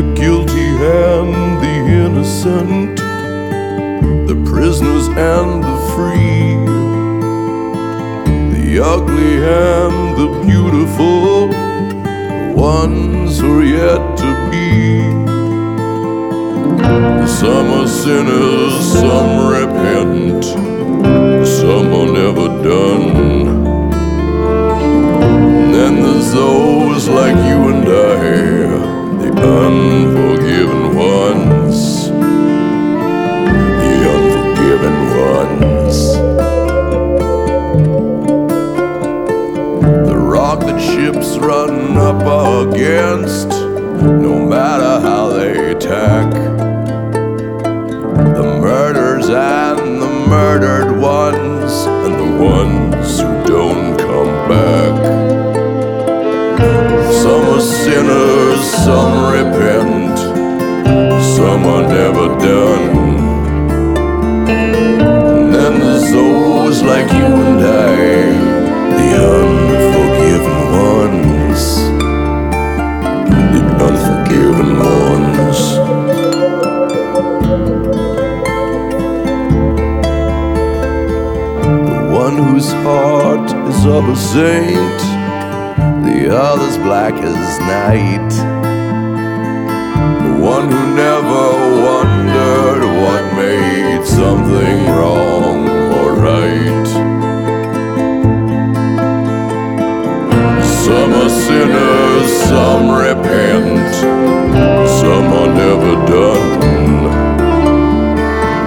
the guilty and the innocent, the prisoners and the free, the ugly and the beautiful, the ones who are yet to be. Some are sinners, some The that ships run up against, no matter how they attack. The murders and the murdered ones, and the ones who don't come back. Some are sinners, some repent, some are never done. whose heart is of a saint, the other's black as night. The one who never wondered what made something wrong or right. Some are sinners, some repent, some are never done.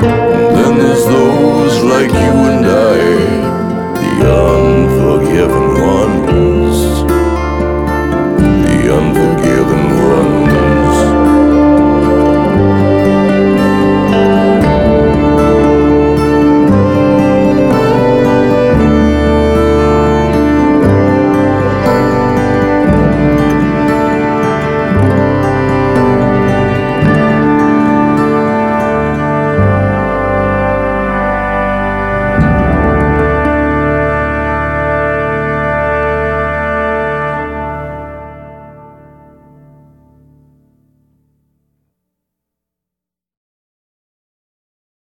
And then there's those like you heaven ones, the the